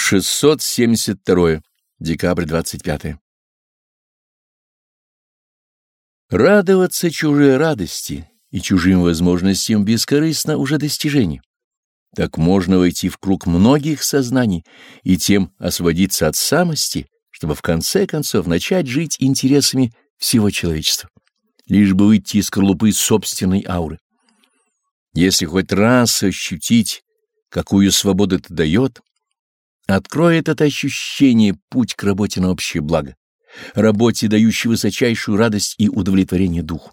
672. Декабрь 25. Радоваться чужой радости и чужим возможностям бескорыстно уже достижение. Так можно войти в круг многих сознаний и тем освободиться от самости, чтобы в конце концов начать жить интересами всего человечества, лишь бы выйти из скорлупы собственной ауры. Если хоть раз ощутить, какую свободу это дает, откроет это ощущение путь к работе на общее благо, работе, дающей высочайшую радость и удовлетворение духу.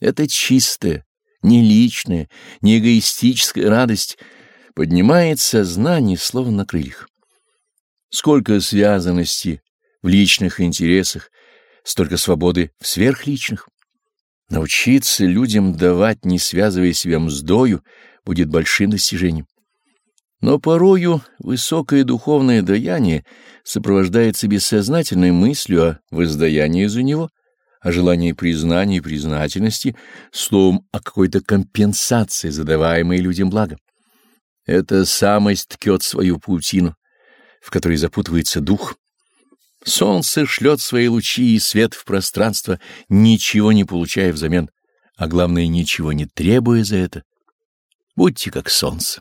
Это чистая, не личная, не эгоистическая радость поднимает сознание словно на крыльях. Сколько связанности в личных интересах, столько свободы в сверхличных. Научиться людям давать, не связывая себя мздою, будет большим достижением. Но порою высокое духовное даяние сопровождается бессознательной мыслью о воздаянии за него, о желании признания и признательности, словом, о какой-то компенсации, задаваемой людям благом. Эта самость ткет свою паутину, в которой запутывается дух. Солнце шлет свои лучи и свет в пространство, ничего не получая взамен, а главное, ничего не требуя за это. Будьте как солнце.